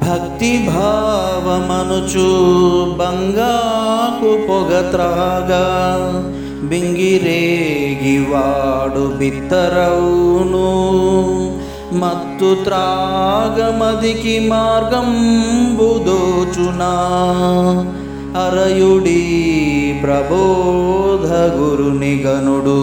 భక్తి భావమనుచు బంగాకు పొగ త్రాగా బింగిరేగివాడు బిత్తరవును. మత్తు త్రాగమదికి మార్గం బుదోచునా అరయుడి ప్రబోధ గురుని గనుడు